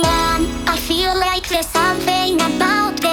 I feel like there's something about this.